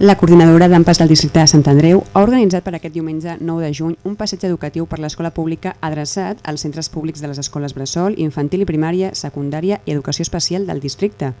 La coordinadora d'AMPAs del districte de Sant Andreu ha organitzat per aquest diumenge 9 de juny un passeig educatiu per l'escola pública adreçat als centres públics de les escoles Bressol, infantil i primària, secundària i educació especial del districte.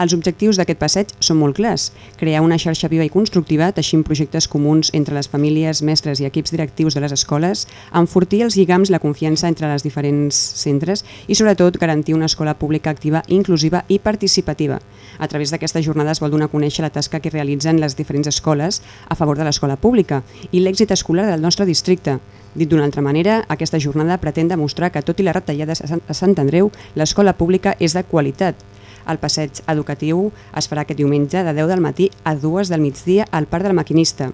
Els objectius d'aquest passeig són molt clars. Crear una xarxa viva i constructiva, teixint projectes comuns entre les famílies, mestres i equips directius de les escoles, enfortir els lligams i la confiança entre les diferents centres i, sobretot, garantir una escola pública activa, inclusiva i participativa. A través d'aquestes jornades vol donar a conèixer la tasca que realitzen les diferents escoles a favor de l'escola pública i l'èxit escolar del nostre districte. Dit d'una altra manera, aquesta jornada pretén demostrar que, tot i les retallades a Sant Andreu, l'escola pública és de qualitat. El passeig educatiu es farà aquest diumenge de 10 del matí a 2 del migdia al Parc del Maquinista.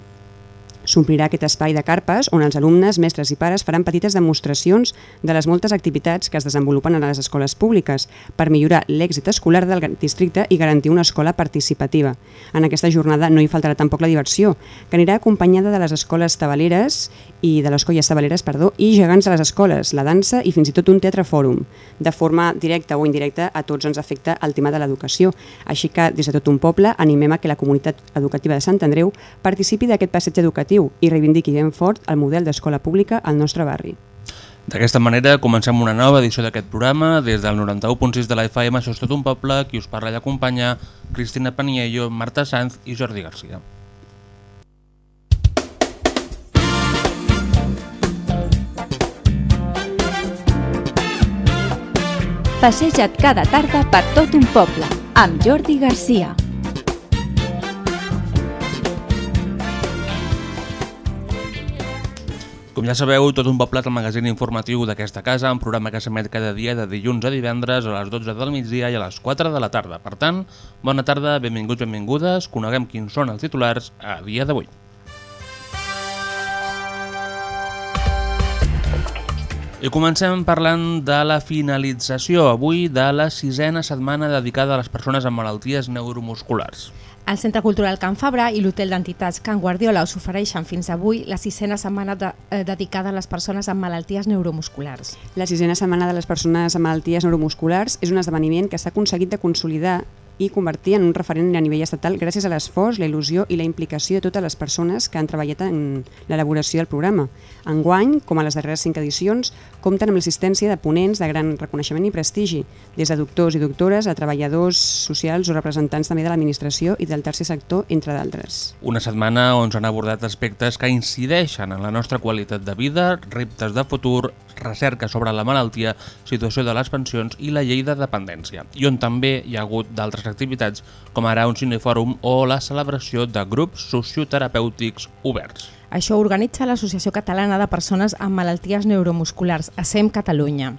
S'omplirà aquest espai de carpes on els alumnes, mestres i pares faran petites demostracions de les moltes activitats que es desenvolupen a les escoles públiques per millorar l'èxit escolar del districte i garantir una escola participativa. En aquesta jornada no hi faltarà tampoc la diversió, que anirà acompanyada de les escoles tabaleres i de les colles tabaleres, perdó, i gegants de les escoles, la dansa i fins i tot un teatre fòrum. De forma directa o indirecta, a tots ens afecta el tema de l'educació. Així que, des de tot un poble, animem a que la comunitat educativa de Sant Andreu participi d'aquest passeig educatiu i reivindiqui ben fort el model d'escola pública al nostre barri. D'aquesta manera comencem una nova edició d'aquest programa des del 91.6 de la FM, això és tot un poble, qui us parla i acompanya Cristina Paniello, Marta Sanz i Jordi Garcia. Passeja't cada tarda per tot un poble, amb Jordi Garcia. Com ja sabeu, tot un poble el magazín informatiu d'aquesta casa, un programa que s'emet cada dia de dilluns a divendres a les 12 del migdia i a les 4 de la tarda. Per tant, bona tarda, benvinguts, benvingudes, coneguem quins són els titulars a dia d'avui. I comencem parlant de la finalització avui de la sisena setmana dedicada a les persones amb malalties neuromusculars. El Centre Cultural Can Fabra i l'Hotel d'Entitats Can Guardiola us ofereixen fins avui la sisena setmana de, eh, dedicada a les persones amb malalties neuromusculars. La sisena setmana de les persones amb malalties neuromusculars és un esdeveniment que s'ha aconseguit de consolidar i convertir en un referent a nivell estatal gràcies a l'esforç, la il·lusió i la implicació de totes les persones que han treballat en l'elaboració del programa. Enguany, com a les darreres cinc edicions, compten amb l'assistència de ponents de gran reconeixement i prestigi, des de doctors i doctores a treballadors socials o representants també de l'administració i del tercer sector, entre d'altres. Una setmana on s'han abordat aspectes que incideixen en la nostra qualitat de vida, reptes de futur, recerca sobre la malaltia, situació de les pensions i la llei de dependència, i on també hi ha hagut d'altres activitats com ara un cinefòrum o la celebració de grups socioterapèutics oberts. Això organitza l'Associació Catalana de Persones amb Malalties Neuromusculars, ASEM Catalunya.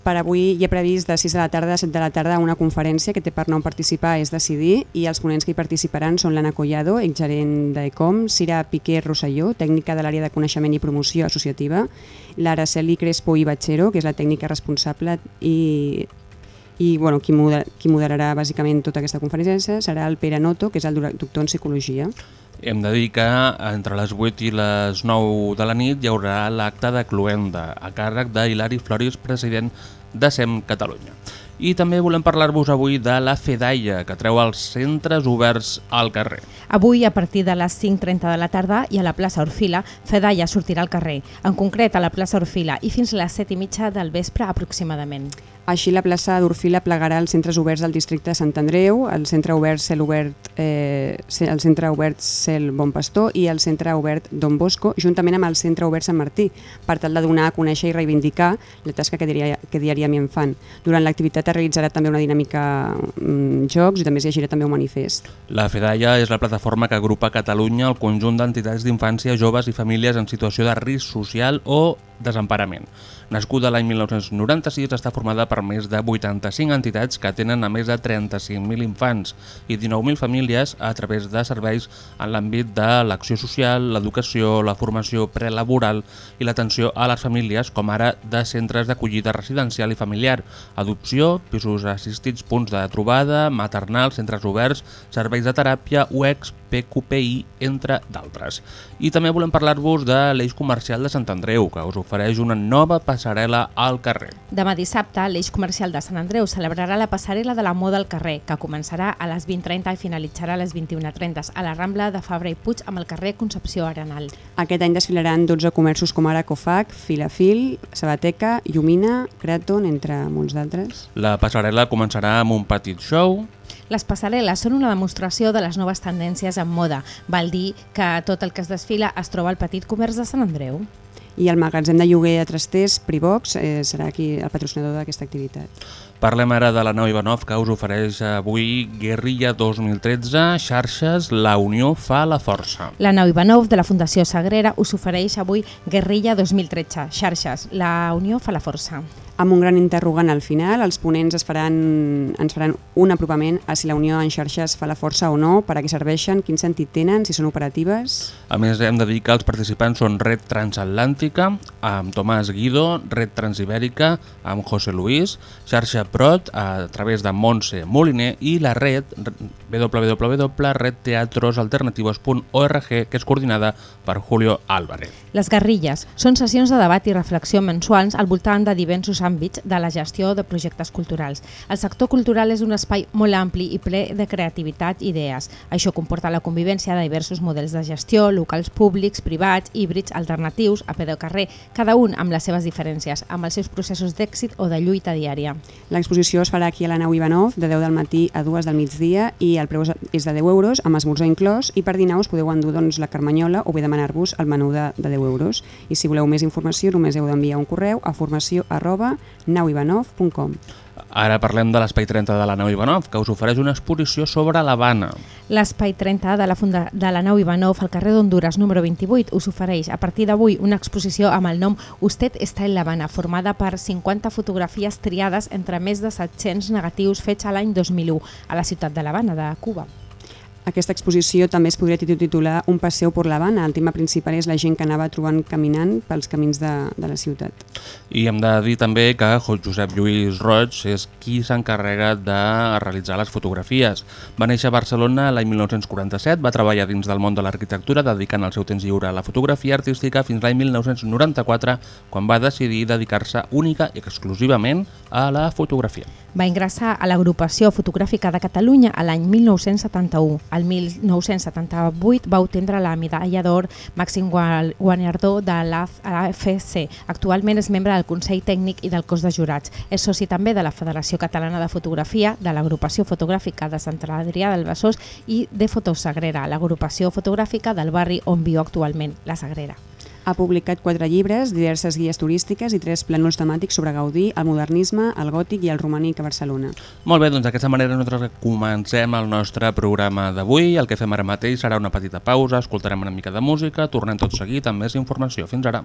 Per avui hi ha previst de 6 de la tarda a 7 de la tarda una conferència que té per nom participar és decidir i els ponents que hi participaran són l'Anna Collado, exgerent d'ECOM, Cira Piqué Rosselló, tècnica de l'àrea de coneixement i promoció associativa, l'Araceli Crespo i Batxero, que és la tècnica responsable i i bueno, qui, moder, qui moderarà bàsicament tota aquesta conferència serà el Pere Noto, que és el doctor en psicologia. Hem de dir que entre les 8 i les 9 de la nit hi haurà l'acte de Cluenda, a càrrec de Hilari Floris, president de SEM Catalunya. I també volem parlar-vos avui de la FEDAIA, que treu els centres oberts al carrer. Avui, a partir de les 5.30 de la tarda i a la plaça Orfila, Fedaia sortirà al carrer, en concret a la plaça Orfila i fins a les 7 i mitja del vespre aproximadament. Així, la plaça d'Orfila plegarà els centres oberts del districte de Sant Andreu, el centre obert Cel Obert, eh, el centre obert Cel Bon Pastor i el centre obert Don Bosco, juntament amb el centre obert Sant Martí, per tal de donar a conèixer i reivindicar la tasca que, diria, que diàriament fan. Durant l'activitat es realitzarà també una dinàmica mm, jocs i també es llegirà també un manifest. La FEDAIA és la plataforma que agrupa a Catalunya el conjunt d'entitats d'infància, joves i famílies en situació de risc social o desemparament. Nascuda l'any 1996, està formada per més de 85 entitats que atenen a més de 35.000 infants i 19.000 famílies a través de serveis en l'àmbit de l'acció social, l'educació, la formació prelaboral i l'atenció a les famílies, com ara de centres d'acollida residencial i familiar, adopció, pisos assistits, punts de trobada, maternals, centres oberts, serveis de teràpia, UEX, PQPI, entre d'altres. I també volem parlar-vos de l'eix comercial de Sant Andreu, que us ofereix una nova passarel·la al carrer. Demà dissabte, l'eix comercial de Sant Andreu celebrarà la passarel·la de la moda al carrer, que començarà a les 20.30 i finalitzarà a les 21.30 a la Rambla de Fabra i Puig amb el carrer Concepció Arenal. Aquest any desfilaran 12 comerços com ara Cofac, Filafil, Sabateca, Llumina, Creaton, entre molts d'altres. La passarel·la començarà amb un petit show, Les passarel·les són una demostració de les noves tendències en moda. Val dir que tot el que es desfila es troba al petit comerç de Sant Andreu. I el magatzem de lloguer a Trasters, Privox, eh, serà aquí el patrocinador d'aquesta activitat. Parlem ara de la nau Ivanov que us ofereix avui Guerrilla 2013, xarxes, la unió fa la força. La nau Ivanov de la Fundació Sagrera us ofereix avui Guerrilla 2013, xarxes, la unió fa la força. Amb un gran interrogant al final, els ponents es faran, ens faran un apropament a si la unió en xarxes fa la força o no, per a què serveixen, quin sentit tenen, si són operatives... A més, hem de dir que els participants són Red Transatlàntica, amb Tomàs Guido, Red Transibèrica, amb José Luis, xarxa Prot, a través de Montse Moliner, i la red www.redteatrosalternativos.org, que és coordinada per Julio Álvarez. Les guerrilles són sessions de debat i reflexió mensuals al voltant de diversos àmbits de la gestió de projectes culturals. El sector cultural és un espai molt ampli i ple de creativitat i idees. Això comporta la convivència de diversos models de gestió, locals públics, privats, híbrids, alternatius, a peu de carrer, cada un amb les seves diferències, amb els seus processos d'èxit o de lluita diària. L'exposició es farà aquí a la nau Ivanov de 10 del matí a 2 del migdia i el preu és de 10 euros, amb esmorzar inclòs, i per dinar us podeu endur doncs, la carmanyola o bé demanar-vos el menú de, de 10 euros. I si voleu més informació només heu d'enviar un correu a formació arroba nauivanov.com. Ara parlem de l'Espai 30 de la nau Ivanov, que us ofereix una exposició sobre l'Havana. L'espai 30 de la, funda de la nau Ivanov al carrer d'Honduras número 28 us ofereix a partir d'avui una exposició amb el nom Usted está en La Habana, formada per 50 fotografies triades entre més de 700 negatius fets a l'any 2001 a la ciutat de l'Havana, de Cuba. Aquesta exposició també es podria titular Un passeu per l'Havana. El tema principal és la gent que anava trobant caminant pels camins de, de la ciutat. I hem de dir també que Josep Lluís Roig és qui s'encarrega de realitzar les fotografies. Va néixer a Barcelona l'any 1947, va treballar dins del món de l'arquitectura dedicant el seu temps lliure a la fotografia artística fins l'any 1994, quan va decidir dedicar-se única i exclusivament a la fotografia. Va ingressar a l'Agrupació Fotogràfica de Catalunya a l'any 1971. El 1978 va obtindre la medalla d'or màxim guanyador de l'AFC. Actualment és membre del Consell Tècnic i del cos de jurats. És soci també de la Federació Catalana de Fotografia, de l'Agrupació Fotogràfica de Sant Adrià del Besòs i de Fotosagrera, l'agrupació fotogràfica del barri on viu actualment, la Sagrera. Ha publicat quatre llibres, diverses guies turístiques i tres plànols temàtics sobre Gaudí, el modernisme, el gòtic i el romànic a Barcelona. Molt bé, doncs d'aquesta manera nosaltres comencem el nostre programa d'avui. El que fem ara mateix serà una petita pausa, escoltarem una mica de música, tornem tot seguit amb més informació. Fins ara.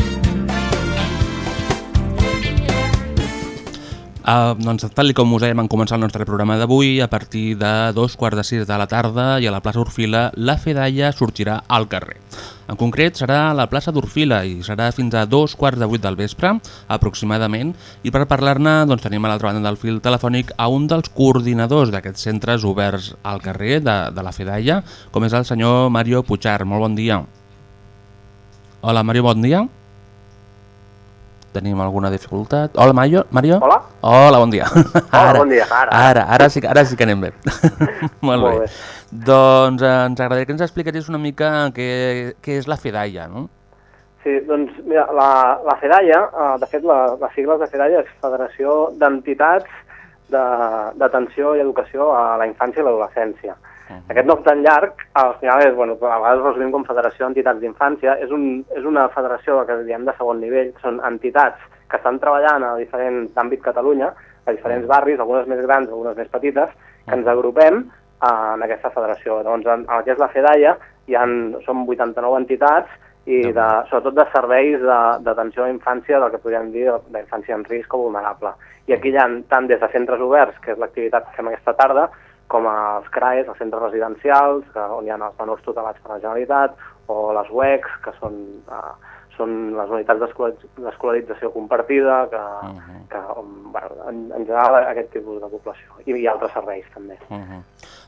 Uh, doncs tal com us dèiem en començar el nostre programa d'avui, a partir de dos quarts de sis de la tarda i a la plaça Orfila, la Fedalla sortirà al carrer. En concret serà a la plaça d'Orfila i serà fins a dos quarts de vuit del vespre, aproximadament, i per parlar-ne doncs, tenim a l'altra banda del fil telefònic a un dels coordinadors d'aquests centres oberts al carrer de, de la Fedalla, com és el senyor Mario Puigar. Molt bon dia. Hola, Mario, bon dia. Tenim alguna dificultat. Hola, Mario. Mario? Hola. Hola, bon dia. Hola, bon dia. Ara. Ara, ara, sí, ara sí que anem bé. Molt, Molt bé. bé. Doncs eh, ens agradaria que ens explicaries una mica què, què és la FEDAIA, no? Sí, doncs mira, la, la FEDAIA, eh, de fet la, les sigles de FEDAIA és Federació d'Entitats de- d'Atenció i Educació a la Infància i l'Adolescència. Aquest nom tan llarg, al final és, bueno, a vegades resumim com Federació d'Entitats d'Infància, és, un, és una federació que diem de segon nivell, són entitats que estan treballant a diferents àmbits Catalunya, a diferents barris, algunes més grans, algunes més petites, que ens agrupem eh, en aquesta federació. Doncs en, en el que és la FEDAIA hi ha, són 89 entitats i de, sobretot de serveis de- d'atenció a la infància, del que podríem dir d'infància en risc o vulnerable. I aquí hi ha tant des de centres oberts, que és l'activitat que fem aquesta tarda, com els CRAES, els centres residencials, que, on hi ha els menors tutelats per la Generalitat, o les UECs, que són, uh, són les unitats d'escola- d'escolarització compartida, que, uh -huh. que on, bueno, en, en general aquest tipus de població, i, i altres serveis també. Uh -huh.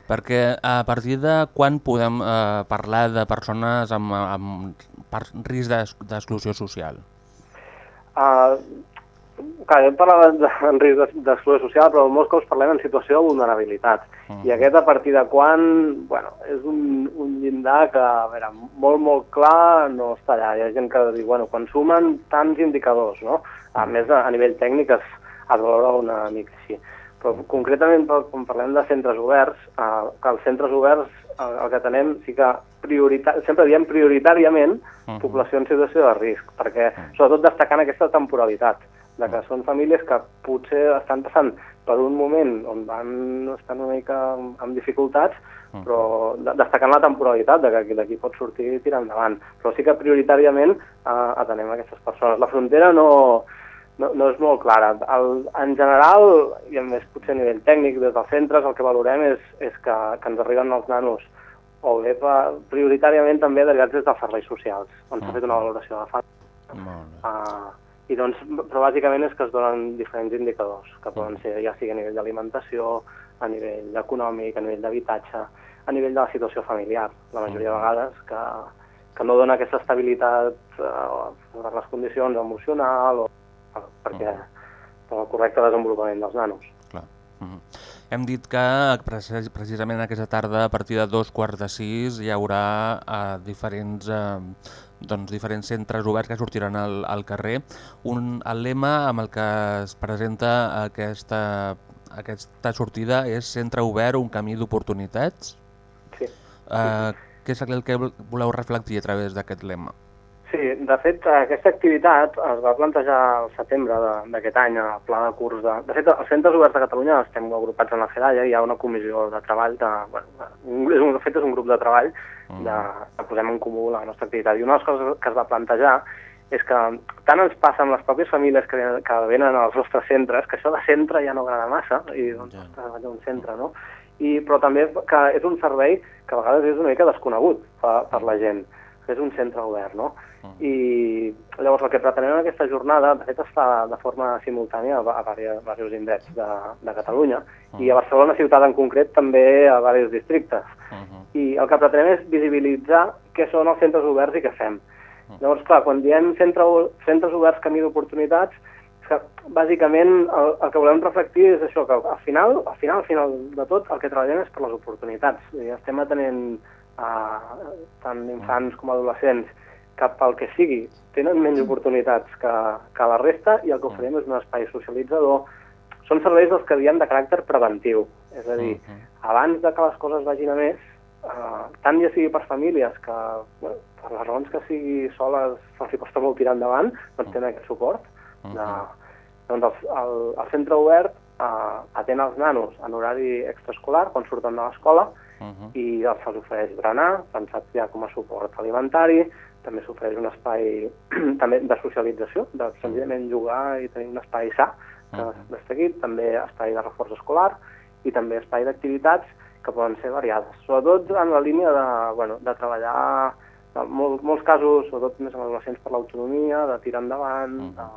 Perquè a partir de quan podem eh, parlar de persones amb, amb risc d'ex- d'exclusió social? Uh, clar, jo parlava de, en risc d'ex- d'exclusió social, però molts cops parlem en situació de vulnerabilitat. I aquest a partir de quan, bueno, és un, un llindar que, a veure, molt, molt clar no està allà. Hi ha gent que diu, bueno, quan sumen tants indicadors, no? A més, a, a nivell tècnic es, es valora una mica així. Però concretament, quan parlem de centres oberts, eh, que els centres oberts el, el que tenem sí que priorita sempre diem prioritàriament Mhm. població en situació de risc, perquè sobretot destacant aquesta temporalitat, de que són famílies que potser estan passant per un moment on van estar una mica amb, dificultats, però de, destacant la temporalitat de que d'aquí pot sortir i tirar endavant. Però sí que prioritàriament eh, atenem aquestes persones. La frontera no, no, no és molt clara. El, en general, i a més potser a nivell tècnic, des dels centres el que valorem és, és que, que ens arriben els nanos o bé prioritàriament també derivats des dels serveis socials, on s'ha fet una valoració de fa. Molt bé. Uh, i doncs, però bàsicament és que es donen diferents indicadors, que poden ser ja sigui a nivell d'alimentació, a nivell econòmic, a nivell d'habitatge, a nivell de la situació familiar, la majoria de vegades, que, que no dona aquesta estabilitat uh, per les condicions emocional o perquè per al correcte desenvolupament dels nanos. Clar. Mhm. Hem dit que precis- precisament aquesta tarda, a partir de dos quarts de sis, hi haurà eh, diferents, eh, doncs, diferents centres oberts que sortiran al, al carrer. Un, el lema amb el que es presenta aquesta, aquesta sortida és Centre obert, un camí d'oportunitats. Sí. Eh, què és el que voleu reflectir a través d'aquest lema? Sí, de fet, aquesta activitat es va plantejar al setembre de- d'aquest any al pla de curs de... De fet, els centres oberts de Catalunya estem agrupats en la FEDAIA, hi ha una comissió de treball, de, bueno, un, és un, de fet és un grup de treball de, que posem en comú la nostra activitat. I una de les coses que es va plantejar és que tant ens passa amb les pròpies famílies que, que venen als nostres centres, que això de centre ja no agrada massa, i doncs, ostres, vaig a un centre, no? I, però també que és un servei que a vegades és una mica desconegut per, per la gent, és un centre obert, no? I llavors el que pretenem en aquesta jornada, de fet es fa de forma simultània a, a diversos, indrets de, de Catalunya i a Barcelona ciutat en concret també a diversos districtes. I el que pretenem és visibilitzar què són els centres oberts i què fem. Llavors, clar, quan diem centre, centres oberts camí d'oportunitats, que bàsicament el, el que volem reflectir és això, que al final, al final, al final de tot, el que treballem és per les oportunitats. I estem atenent a tant infants com adolescents que pel que sigui. Tenen menys oportunitats que, que la resta i el que oferim és un espai socialitzador. Són serveis dels que diem de caràcter preventiu, és a dir, abans de que les coses vagin a més, eh, tant ja sigui per famílies que, bueno, per les raons que sigui soles se'ls costa molt tirar endavant, doncs tenen aquest suport de, Doncs el, el, el centre obert eh, atén els nanos en horari extraescolar, quan surten de l'escola, Uh -huh. i els se'ls ofereix berenar, pensat ja com a suport alimentari, també s'ofereix un espai també de socialització, de senzillament jugar i tenir un espai sa, aquí, també espai de reforç escolar i també espai d'activitats que poden ser variades, sobretot en la línia de, bueno, de treballar en mol, molts casos, sobretot més amb adolescents per l'autonomia, de tirar endavant, Mhm. de,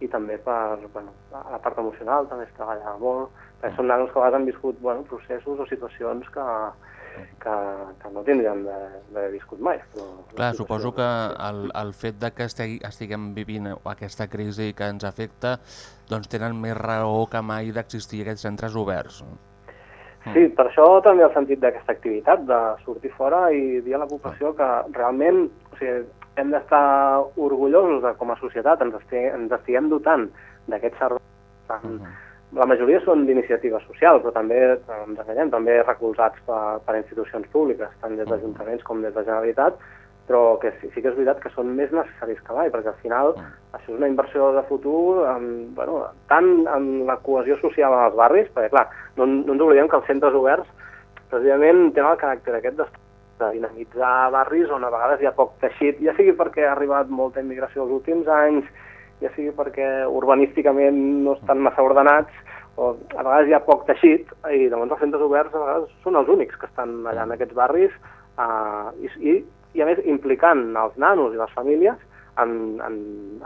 i també per bueno, la part emocional també es treballa molt, perquè són nanos que a vegades han viscut bueno, processos o situacions que, que, que no tindrien de- d'haver viscut mai. Però Clar, suposo que el, el fet de que estegui, estiguem vivint aquesta crisi que ens afecta doncs tenen més raó que mai d'existir aquests centres oberts. Sí, per això també el sentit d'aquesta activitat, de sortir fora i dir a la població que realment o sigui, hem d'estar orgullosos de com a societat, ens, esti ens estiguem dotant d'aquests serveis. Tant, La majoria són d'iniciativa social, però també, no ens enganyem, també recolzats per, per institucions públiques, tant des d'ajuntaments com des de Generalitat, però que sí, sí que és veritat que són més necessaris que mai, perquè al final això és una inversió de futur, en, bueno, tant en la cohesió social en els barris, perquè clar, no, no ens oblidem que els centres oberts precisament tenen el caràcter aquest de dinamitzar barris on a vegades hi ha poc teixit, ja sigui perquè ha arribat molta immigració els últims anys, ja sigui perquè urbanísticament no estan massa ordenats, o a vegades hi ha poc teixit, i llavors els centres oberts a vegades són els únics que estan allà en aquests barris, eh, i, i, i a més implicant els nanos i les famílies en, en,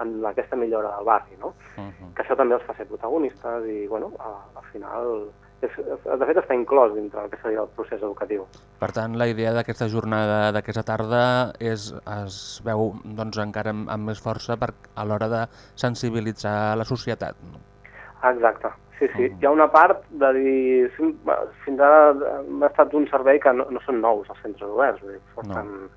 en aquesta millora del barri, no? Uh que això també els fa ser protagonistes i, bueno, al final, és, de fet està inclòs dintre del que seria el procés educatiu. Per tant, la idea d'aquesta jornada d'aquesta tarda és, es veu doncs, encara amb, amb més força per, a l'hora de sensibilitzar la societat. No? Exacte, sí, sí. Hi ha una part de dir... Fins ara ha estat un servei que no, no són nous els centres oberts, vull dir, porten no.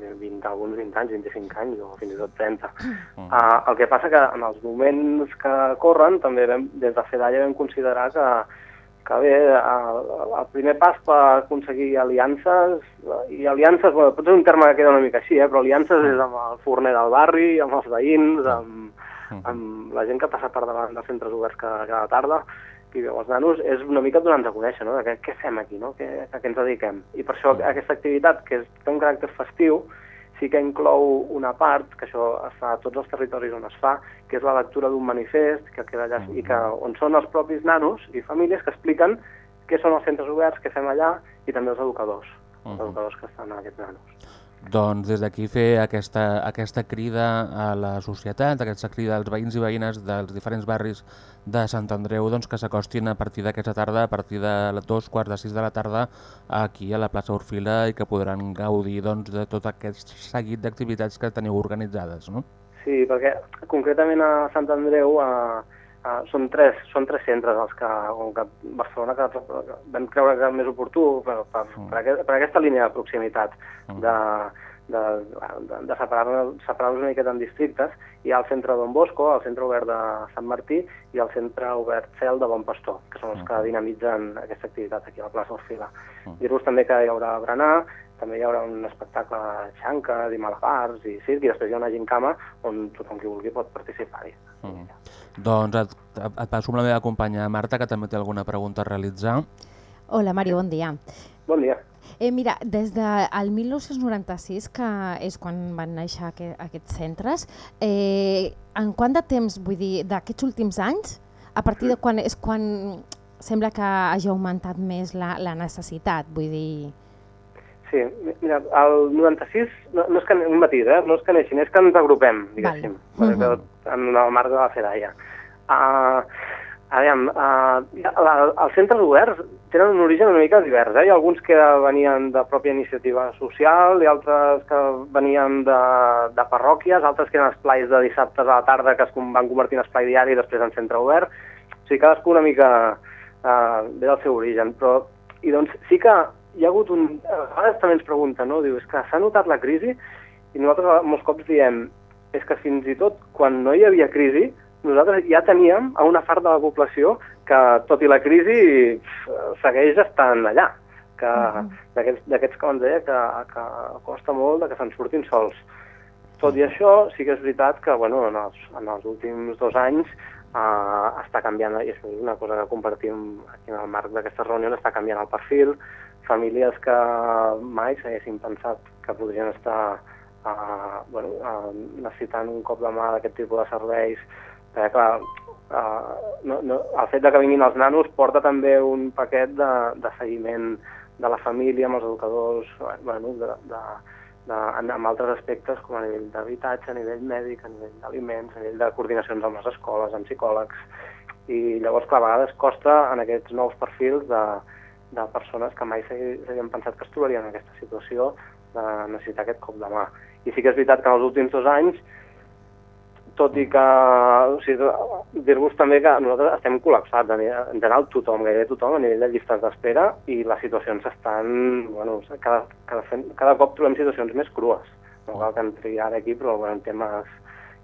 20, alguns 20 anys, 25 anys o fins i tot 30. Uh, el que passa que en els moments que corren, també vam, des de FEDAIA vam considerar que, que bé, el, el primer pas per aconseguir aliances, i aliances, bueno, potser és un terme que queda una mica així, eh, però aliances és amb el forner del barri, amb els veïns, amb, amb la gent que passa per davant dels centres oberts cada, cada tarda, i veu els nanos, és una mica donant a conèixer, no? De què, què fem aquí, no? Què, a què ens dediquem? I per això aquesta activitat, que és, té un caràcter festiu, sí que inclou una part, que això es fa a tots els territoris on es fa, que és la lectura d'un manifest, que queda allà, i que, on són els propis nanos i famílies que expliquen què són els centres oberts, què fem allà, i també els educadors, els Mhm. educadors que estan a aquests nanos. Doncs des d'aquí fer aquesta, aquesta crida a la societat, aquesta crida als veïns i veïnes dels diferents barris de Sant Andreu doncs, que s'acostin a partir d'aquesta tarda, a partir de les dos quarts de sis de la tarda, aquí a la plaça Orfila i que podran gaudir doncs, de tot aquest seguit d'activitats que teniu organitzades. No? Sí, perquè concretament a Sant Andreu a, a, són, tres, són tres centres els que, com que Barcelona que, que vam creure que era més oportú per, per, per, aquest, per aquesta línia de proximitat de, de, de, de separar-los separar una miqueta en districtes. Hi ha el centre Don Bosco, el centre obert de Sant Martí i el centre obert Cel de Bon Pastor, que són els que dinamitzen aquesta activitat aquí a la plaça Orfila. Dir-vos també que hi haurà berenar, també hi haurà un espectacle de xanques i malabars i circ, i després hi ha una gincama on tothom qui vulgui pot participar-hi. Mm. Doncs et, et passo amb la meva companya Marta, que també té alguna pregunta a realitzar. Hola, Mari, bon dia. Bon dia. Eh, mira, des del 1996, que és quan van néixer aqu aquests centres, eh, en quant de temps, vull dir, d'aquests últims anys, a partir de quan és quan sembla que hagi augmentat més la, la necessitat, vull dir... Sí, mi- mira, el 96, no, no és que, un matís, eh? no és que neixin, és que ens agrupem, diguéssim, Vale. vale. en el marc de la FEDAIA. Uh, aviam, uh, la, els centres oberts tenen un origen una mica divers. Eh? Hi ha alguns que venien de pròpia iniciativa social, i altres que venien de, de parròquies, altres que eren esplais de dissabtes a la tarda que es van convertir en esplai diari i després en centre obert. O sigui, cadascú una mica uh, ve del seu origen. Però, I doncs sí que hi ha hagut un... A vegades també ens pregunten, no? Diu, és que s'ha notat la crisi i nosaltres molts cops diem és que fins i tot quan no hi havia crisi nosaltres ja teníem a una part de la població que, tot i la crisi, segueix estant allà. Que d'aquests d'aquests que ens deia que, que costa molt de que se'n surtin sols. Tot i això, sí que és veritat que bueno, en, els, en els últims dos anys uh, està canviant, i és una cosa que compartim aquí en el marc d'aquestes reunions, està canviant el perfil, famílies que mai s'haguessin pensat que podrien estar uh, bueno, uh, necessitant un cop de mà d'aquest tipus de serveis, perquè clar, uh, no, no, el fet de que vinguin els nanos porta també un paquet de, de seguiment de la família amb els educadors, bueno, de, de, de, en, en altres aspectes com a nivell d'habitatge, a nivell mèdic, a nivell d'aliments, a nivell de coordinacions amb les escoles, amb psicòlegs, i llavors, clar, a vegades costa en aquests nous perfils de, de persones que mai s'havien pensat que es trobarien en aquesta situació de necessitar aquest cop de mà. I sí que és veritat que en els últims dos anys tot i que, o sigui, dir-vos també que nosaltres estem col·lapsats, en general tothom, gairebé tothom, a nivell de llistes d'espera, i les situacions estan, bueno, cada, cada, cada cop trobem situacions més crues. No cal que entri ara aquí, però bueno, en temes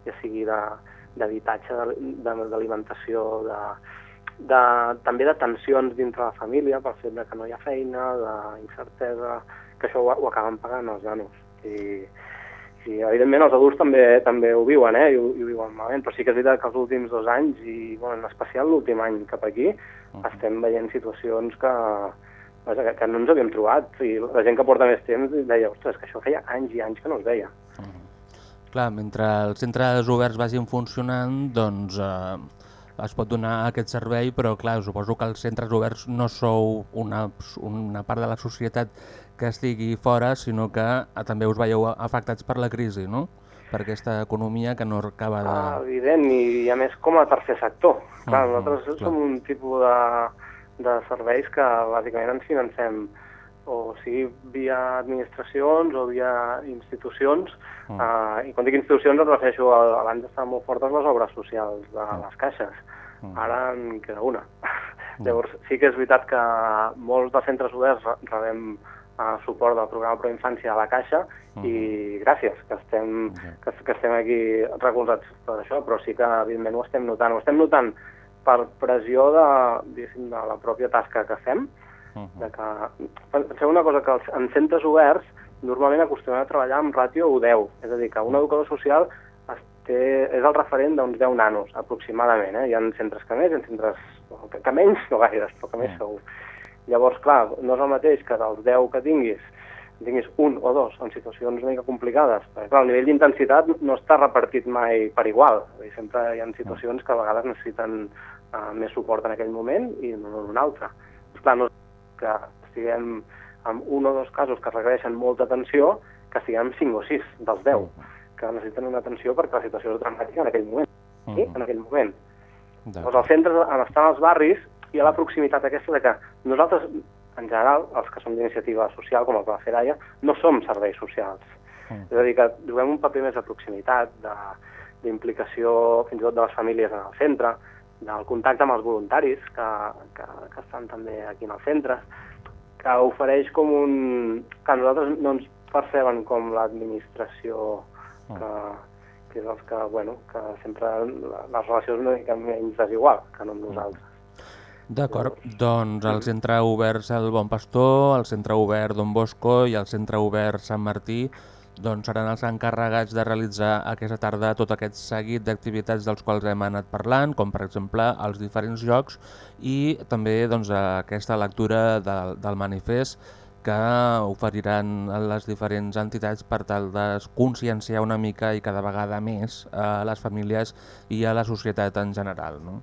ja sigui d'habitatge, d'alimentació, de, de, també de tensions dintre la família, pel fet de que no hi ha feina, d'incertesa, que això ho, ho acaben pagant els nanos. I, i evidentment els adults també també ho viuen, eh? I ho, i ho viuen malament, però sí que és veritat que els últims dos anys, i bueno, en especial l'últim any cap aquí, uh -huh. estem veient situacions que, que, que no ens havíem trobat, i la gent que porta més temps deia, ostres, que això feia anys i anys que no es veia. Uh -huh. Clar, mentre els centres oberts vagin funcionant, doncs eh, es pot donar aquest servei, però clar, suposo que els centres oberts no sou una, una part de la societat que estigui fora, sinó que eh, també us veieu afectats per la crisi, no? per aquesta economia que no acaba de... Ah, evident, i a més com a tercer sector. Clar, uh -huh, nosaltres clar. som un tipus de, de serveis que bàsicament ens financem o sigui via administracions o via institucions, uh -huh. uh, i quan dic institucions em refereixo a, abans estaven molt fortes les obres socials de uh -huh. les caixes, uh -huh. ara en queda una. Uh -huh. Llavors sí que és veritat que molts dels centres oberts rebem a suport del programa Pro Infància a la Caixa uh -huh. i gràcies que estem, uh -huh. que, que estem aquí recolzats per això, però sí que evidentment ho estem notant. Ho estem notant per pressió de, de la pròpia tasca que fem, uh -huh. de que, penseu una cosa, que els, en centres oberts normalment acostumem a treballar amb ràtio 1-10, és a dir, que un educador social té, és el referent d'uns 10 nanos, aproximadament. Eh? Hi ha centres que més, hi ha centres que, que menys, no gaires, però que més uh -huh. segur. Llavors, clar, no és el mateix que dels 10 que tinguis, tinguis un o dos en situacions una mica complicades, perquè clar, el nivell d'intensitat no està repartit mai per igual. Dir, sempre hi ha situacions que a vegades necessiten uh, més suport en aquell moment i no en un altre. Doncs, clar, no que estiguem amb un o dos casos que requereixen molta atenció, que estiguem 5 o 6 dels 10, que necessiten una atenció perquè la situació és dramàtica en aquell moment. Uh -huh. sí? En aquell moment. Doncs els centres, en estar als barris, hi ha la proximitat aquesta de que nosaltres, en general, els que som d'iniciativa social, com el que va fer Laia, no som serveis socials. Mm. És a dir, que juguem un paper més de proximitat, d'implicació fins i tot de les famílies en el centre, del contacte amb els voluntaris que, que, que estan també aquí en el centre, que ofereix com un... que nosaltres no ens perceben com l'administració mm. que, que és els que, bueno, que sempre les relacions una mica menys desigual que no amb mm. nosaltres. D'acord, doncs el centre obert El Bon Pastor, el centre obert Don Bosco i el centre obert Sant Martí doncs seran els encarregats de realitzar aquesta tarda tot aquest seguit d'activitats dels quals hem anat parlant, com per exemple els diferents jocs i també doncs, aquesta lectura del, del manifest que oferiran les diferents entitats per tal de conscienciar una mica i cada vegada més a les famílies i a la societat en general. No?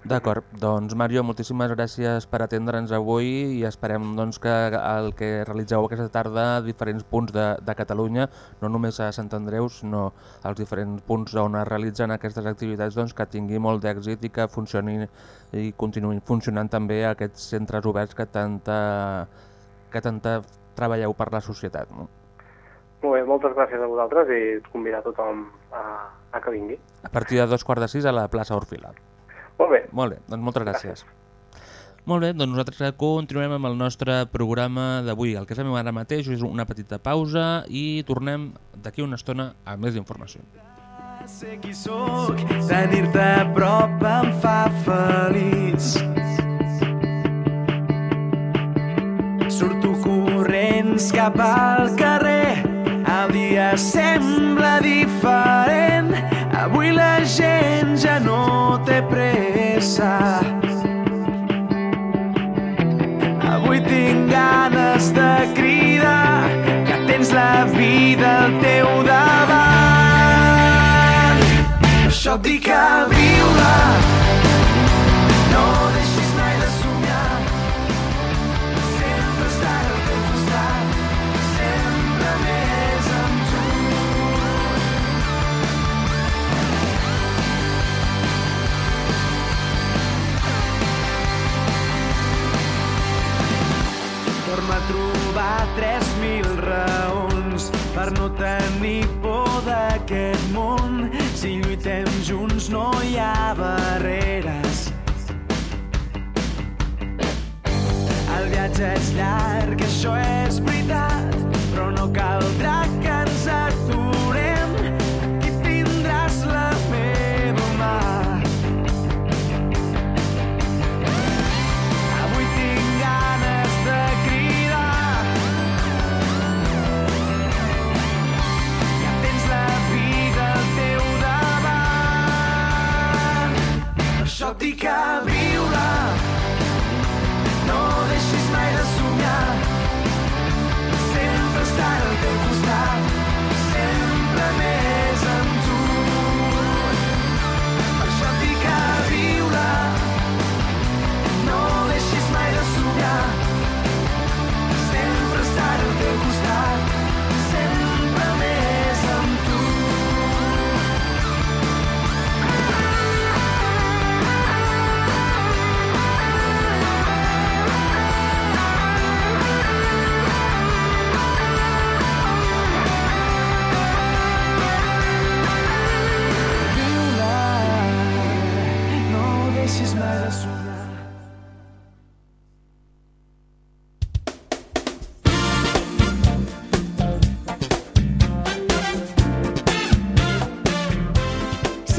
D'acord, doncs Mario, moltíssimes gràcies per atendre'ns avui i esperem doncs, que el que realitzeu aquesta tarda a diferents punts de, de Catalunya, no només a Sant Andreu, sinó als diferents punts on es realitzen aquestes activitats, doncs, que tingui molt d'èxit i que funcioni i continuïn funcionant també aquests centres oberts que tanta, que tanta treballeu per la societat. No? Molt bé, moltes gràcies a vosaltres i convidar tothom a, a que vingui. A partir de dos quarts de sis a la plaça Orfila. Molt bé. Molt bé, doncs moltes gràcies. Molt bé, doncs nosaltres continuem amb el nostre programa d'avui. El que fem ara mateix és una petita pausa i tornem d'aquí una estona a més informació. Sé qui sóc, tenir-te a prop em fa feliç. Surto corrents cap al carrer, el dia sembla diferent, gent ja no té pressa. Avui tinc ganes de cridar que tens la vida al teu davant. Això et dic a viure,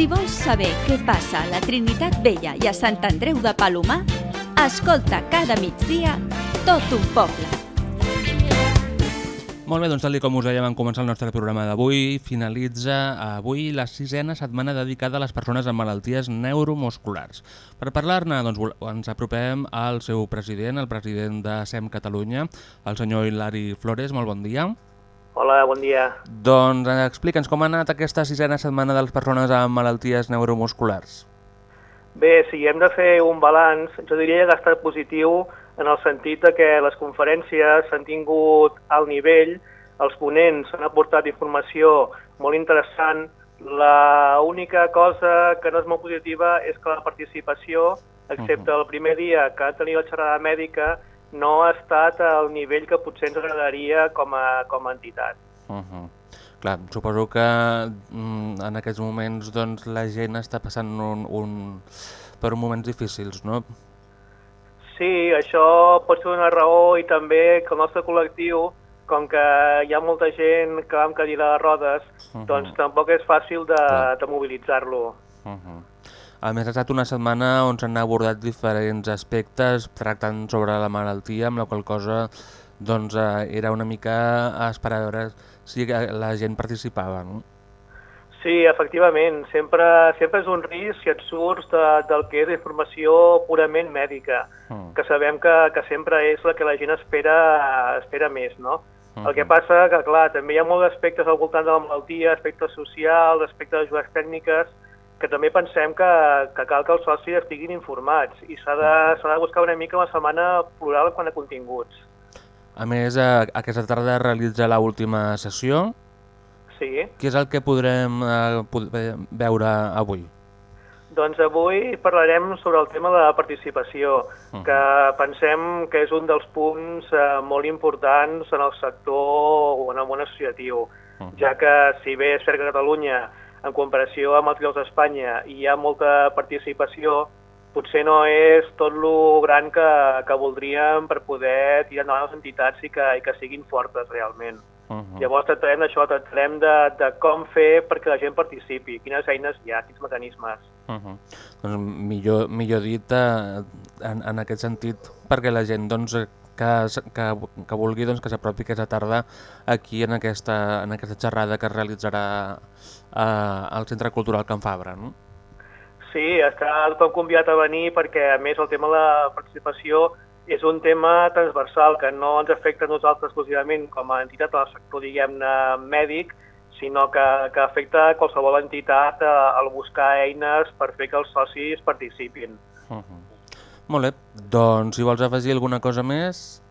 Si vols saber què passa a la Trinitat Vella i a Sant Andreu de Palomar, escolta cada migdia tot un poble. Molt bé, doncs tal com us dèiem en començar el nostre programa d'avui, finalitza avui la sisena setmana dedicada a les persones amb malalties neuromusculars. Per parlar-ne, doncs, ens apropem al seu president, el president de SEM Catalunya, el senyor Hilari Flores. Molt bon dia. Hola, bon dia. Doncs eh, explica'ns com ha anat aquesta sisena setmana de les persones amb malalties neuromusculars. Bé, si hem de fer un balanç, jo diria que ha estat positiu en el sentit de que les conferències s'han tingut al nivell, els ponents han aportat informació molt interessant, la única cosa que no és molt positiva és que la participació, excepte el primer dia que ha tenir la xerrada mèdica, no ha estat al nivell que potser ens agradaria com a, com a entitat. Uh -huh. Clar, suposo que mm, en aquests moments doncs, la gent està passant un, un, per moments difícils, no? Sí, això pot ser una raó i també que el nostre col·lectiu, com que hi ha molta gent que va amb cadira de rodes, Mhm. doncs tampoc és fàcil de, Clar. de mobilitzar-lo. Uh -huh. A més, ha estat una setmana on s'han abordat diferents aspectes tractant sobre la malaltia, amb la qual cosa doncs, eh, era una mica a esperar a veure si la gent participava. No? Sí, efectivament, sempre, sempre és un risc si et surts de, del que és informació purament mèdica, Mm. que sabem que, que sempre és la que la gent espera, espera més, no? El Mhm. que passa que, clar, també hi ha molts aspectes al voltant de la malaltia, aspectes socials, aspectes de ajudes tècniques, que també pensem que, que cal que els socis estiguin informats i s'ha de, de buscar una mica una setmana plural quan a continguts. A més, eh, aquesta tarda realitza l última sessió. Sí. Què és el que podrem eh, poder veure avui? Doncs avui parlarem sobre el tema de la participació, que pensem que és un dels punts eh, molt importants en el sector o en el món associatiu, ja que si bé és cert que a Catalunya, en comparació amb altres llocs d'Espanya, hi ha molta participació, potser no és tot lo gran que, que voldríem per poder tirar endavant les entitats i que, i que siguin fortes realment. Uh -huh. Llavors tractarem d'això, tractarem de, de com fer perquè la gent participi, quines eines hi ha, quins mecanismes. Uh -huh. doncs millor, millor dit eh, en, en aquest sentit perquè la gent doncs, que, que, que vulgui doncs, que s'apropi aquesta tarda aquí en aquesta, en aquesta xerrada que es realitzarà eh, al Centre Cultural Can Fabra. No? Sí, està tothom convidat a venir perquè, a més, el tema de la participació és un tema transversal que no ens afecta a nosaltres exclusivament com a entitat del sector, diguem-ne, mèdic, sinó que, que afecta qualsevol entitat a, al buscar eines per fer que els socis participin. Uh -huh. Molt bé, doncs si vols afegir alguna cosa més...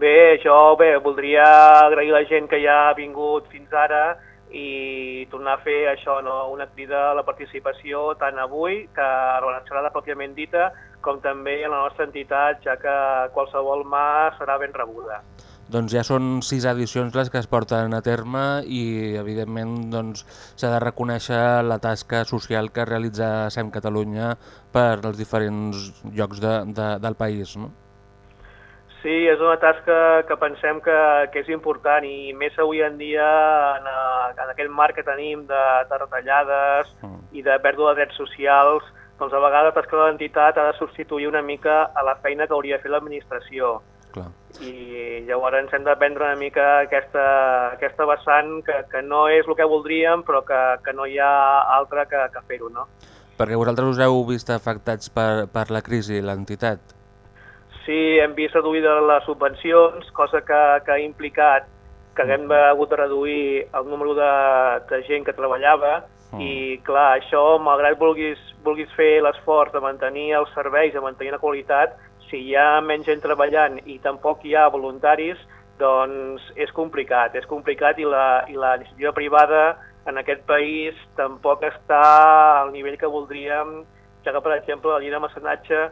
Bé, jo bé, voldria agrair la gent que ja ha vingut fins ara i tornar a fer això, no? una crida a la participació tant avui, que a la xerrada pròpiament dita, com també a la nostra entitat, ja que qualsevol mà serà ben rebuda. Doncs ja són sis edicions les que es porten a terme i evidentment doncs, s'ha de reconèixer la tasca social que realitza SEM Catalunya per als diferents llocs de, de, del país. No? Sí, és una tasca que pensem que, que és important i més avui en dia en, a, en aquest marc que tenim de, de retallades mm. i de pèrdua de drets socials, doncs a vegades la tasca de l'entitat ha de substituir una mica a la feina que hauria de fer l'administració. Clar. I llavors ens hem de prendre una mica aquesta, aquesta vessant que, que no és el que voldríem però que, que no hi ha altra que, que fer-ho, no? Perquè vosaltres us heu vist afectats per, per la crisi, l'entitat? Sí, hem vist reduïdes les subvencions, cosa que, que ha implicat que haguem hagut de reduir el número de, de gent que treballava mm. i clar, això, malgrat vulguis, vulguis fer l'esforç de mantenir els serveis, de mantenir la qualitat, si hi ha menys gent treballant i tampoc hi ha voluntaris, doncs és complicat, és complicat i la, i la iniciativa privada en aquest país tampoc està al nivell que voldríem, ja que, per exemple, la llei de mecenatge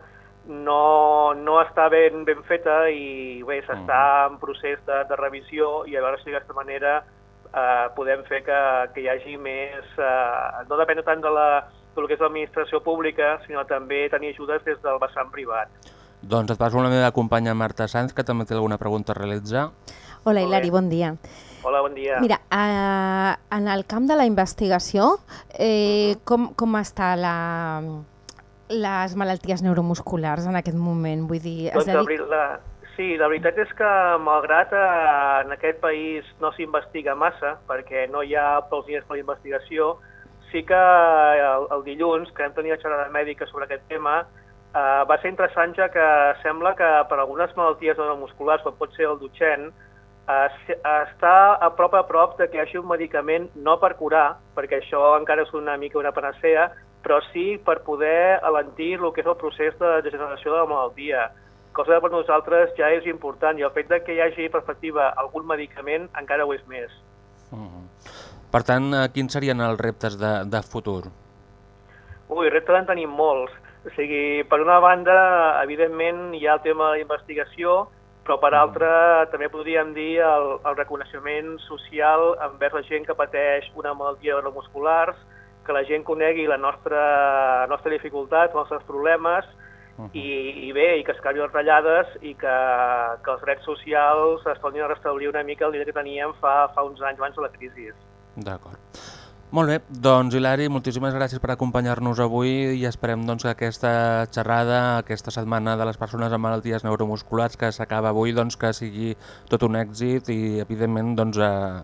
no, no està ben, ben feta i bé, s'està en procés de, de revisió i a veure si d'aquesta manera eh, podem fer que, que hi hagi més... Eh, no depèn tant de, la, del que és l'administració pública, sinó també tenir ajudes des del vessant privat. Doncs et passo la meva companya Marta Sanz, que també té alguna pregunta a realitzar. Hola Hilari, bon dia. Hola, bon dia. Mira, eh, en el camp de la investigació, eh, com, com està la, les malalties neuromusculars en aquest moment? Vull dir, doncs la, la, sí, la veritat és que malgrat eh, en aquest país no s'investiga massa, perquè no hi ha prou diners per la investigació, sí que el, el dilluns, que vam tenir la xerrada mèdica sobre aquest tema, eh, va ser interessant ja que sembla que per algunes malalties neuromusculars, com pot ser el Duchenne, eh, està a prop a prop de que hi hagi un medicament no per curar, perquè això encara és una mica una panacea, però sí per poder alentir el que és el procés de degeneració de la malaltia, cosa que per nosaltres ja és important, i el fet de que hi hagi perspectiva algun medicament encara ho és més. Uh -huh. Per tant, quins serien els reptes de, de futur? Ui, reptes en tenim molts. O sigui, per una banda, evidentment, hi ha el tema de la investigació, però per altra també podríem dir el, el reconeixement social envers la gent que pateix una malaltia neuromusculars, que la gent conegui la nostra, la nostra dificultat, els nostres problemes, uh -huh. i, i bé, i que es canviïn les ratllades i que, que els drets socials es tornin a restablir una mica el nivell que teníem fa, fa uns anys abans de la crisi. D'acord. Molt bé, doncs Hilari, moltíssimes gràcies per acompanyar-nos avui i esperem doncs, que aquesta xerrada, aquesta setmana de les persones amb malalties neuromusculars que s'acaba avui, doncs, que sigui tot un èxit i evidentment doncs, eh,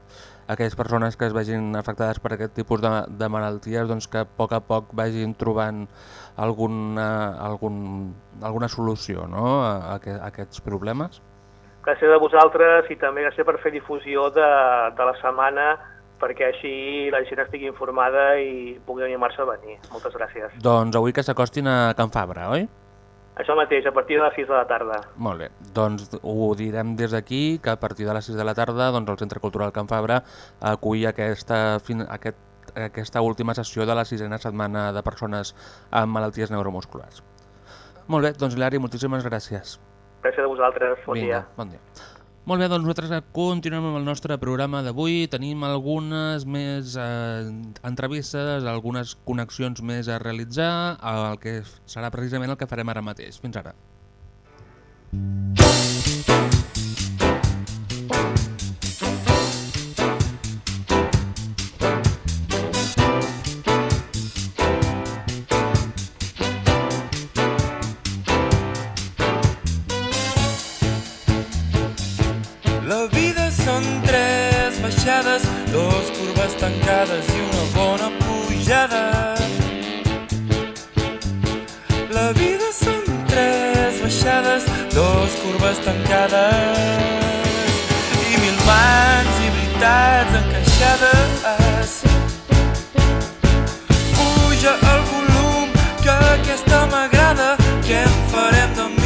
aquelles persones que es vegin afectades per aquest tipus de, de malalties doncs que a poc a poc vagin trobant alguna, algun, alguna solució no? a, a, a aquests problemes. Gràcies a vosaltres i també gràcies per fer difusió de, de la setmana perquè així la gent estigui informada i pugui animar-se a venir. Moltes gràcies. Doncs avui que s'acostin a Can Fabra, oi? Això mateix, a partir de les 6 de la tarda. Molt bé, doncs ho direm des d'aquí, que a partir de les 6 de la tarda doncs, el Centre Cultural Can Fabra acull aquesta, aquest, aquesta última sessió de la sisena setmana de persones amb malalties neuromusculars. Molt bé, doncs Hilari, moltíssimes gràcies. Gràcies a vosaltres, bon Vinga, dia. Bon dia. Molt bé, doncs nosaltres continuem amb el nostre programa d'avui. Tenim algunes més eh, entrevistes, algunes connexions més a realitzar, el que serà precisament el que farem ara mateix. Fins ara. La tancades i una bona pujada. La vida són tres baixades, dos curves tancades i mil mans i veritats encaixades. Puja el volum, que aquesta m'agrada, què en farem de mi?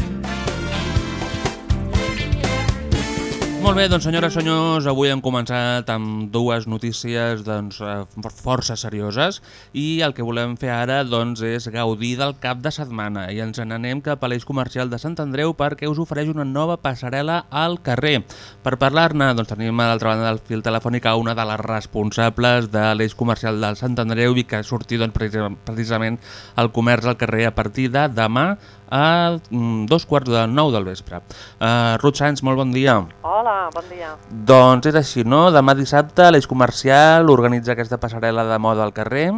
Molt bé, doncs senyores senyors, avui hem començat amb dues notícies doncs, eh, força serioses i el que volem fer ara doncs, és gaudir del cap de setmana i ens n'anem cap a l'eix comercial de Sant Andreu perquè us ofereix una nova passarel·la al carrer. Per parlar-ne doncs, tenim a l'altra banda del fil telefònic una de les responsables de l'eix comercial del Sant Andreu i que ha sortit doncs, precis- precisament al comerç al carrer a partir de demà a mm, dos quarts de nou del vespre. Uh, Ruth Sanz, molt bon dia. Hola, bon dia. Doncs és així, no? Demà dissabte l'Eix Comercial organitza aquesta passarel·la de moda al carrer.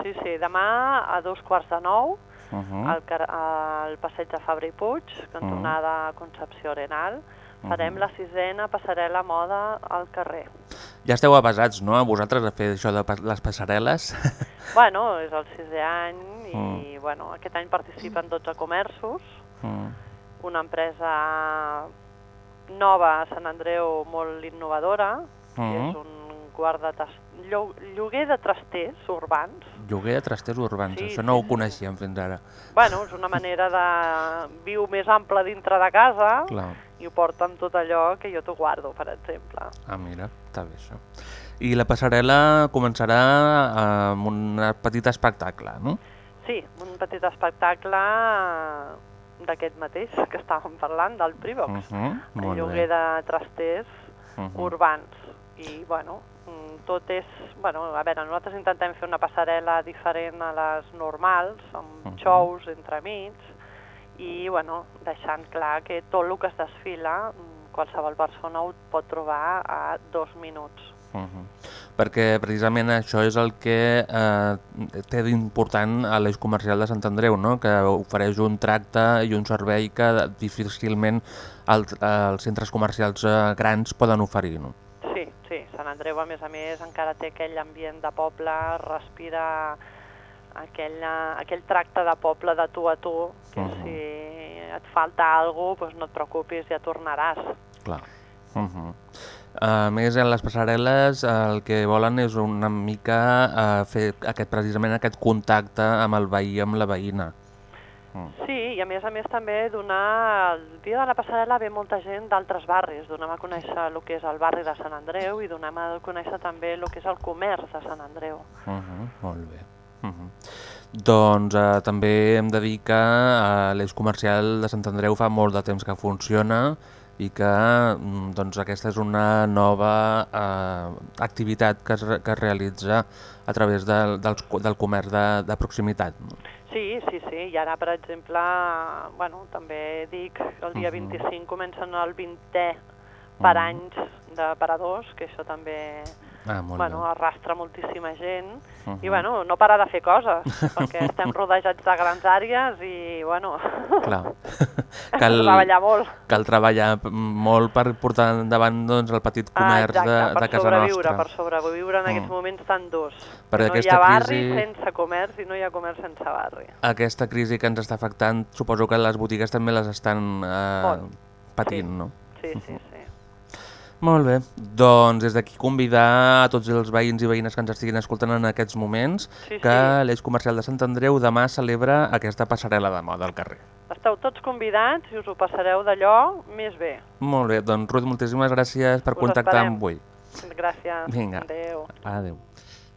Sí, sí, demà a dos quarts de nou, Uh -huh. al, al passeig de Fabra i Puig, cantonada Concepció Arenal, farem la sisena passarel·la moda al carrer. Ja esteu avasats, no?, a vosaltres a fer això de les passarel·les. Bueno, és el sisè any i bueno, aquest any participen 12 comerços, Mm. una empresa nova a Sant Andreu molt innovadora, que Mhm. és un guarda llo lloguer de trasters urbans. Lloguer de trasters urbans, Sí, això no ho coneixíem fins ara. Bueno, és una manera de viu més ample dintre de casa Clar. i ho porten tot allò que jo t'ho guardo, per exemple. Ah, mira, està bé això. I la passarel·la començarà amb un petit espectacle, no? Sí, un petit espectacle eh, d'aquest mateix que estàvem parlant, del Privox. Uh -huh. el lloguer bé. de trasters Uh -huh. urbans. I, bueno, tot és... Bueno, a veure, nosaltres intentem fer una passarel·la diferent a les normals, amb Mhm. xous entremig, i, bueno, deixant clar que tot el que es desfila, qualsevol persona ho pot trobar a dos minuts. Uh -huh. Perquè precisament això és el que eh, té d'important a l'eix comercial de Sant Andreu, no? que ofereix un tracte i un servei que difícilment el, els centres comercials eh, grans poden oferir. No? Sant Andreu a més a més encara té aquell ambient de poble, respira aquell, eh, aquell tracte de poble de tu a tu, que Mhm. si et falta alguna cosa, doncs no et preocupis, ja tornaràs. Clar. Uh -huh. A més, en les passarel·les el que volen és una mica eh, fer aquest, precisament aquest contacte amb el veí, amb la veïna. Mm. Sí, i a més a més també donar, el dia de la passarel·la ve molta gent d'altres barris, donem a conèixer el que és el barri de Sant Andreu i donem a conèixer també el que és el comerç de Sant Andreu. Uh -huh, molt bé. Uh -huh. Doncs eh, també hem de dir que eh, l'eix comercial de Sant Andreu fa molt de temps que funciona i que mm, doncs, aquesta és una nova eh, activitat que es, que es realitza a través del, dels, co- del comerç de, de proximitat. no? Sí, sí, sí, i ara, per exemple, bueno, també dic que el dia Mhm. 25 comencen el 20è per Mhm. anys de paradors, que això també Ah, bueno, bé. arrastra moltíssima gent, i Mhm. bueno, no para de fer coses, perquè estem rodejats de grans àrees i, bueno, Clar. Cal treballar molt. Cal treballar molt per portar endavant doncs, el petit Ah, comerç exacte, de, per de casa nostra. per sobreviure en aquests Mm. moments tan durs. Perquè no hi ha barri crisi- sense comerç i no hi ha comerç sense barri. Aquesta crisi que ens està afectant, suposo que les botigues també les estan eh, patint, no? Sí, sí, sí. Molt bé, doncs des d'aquí convidar a tots els veïns i veïnes que ens estiguin escoltant en aquests moments Sí, que sí. l'Eix Comercial de Sant Andreu demà celebra aquesta passarel·la de moda al carrer. Esteu tots convidats i us ho passareu d'allò més bé. Molt bé, doncs Ruth, moltíssimes gràcies per Us contactar esperem. amb avui. Gràcies. Vinga. Adéu. Adéu.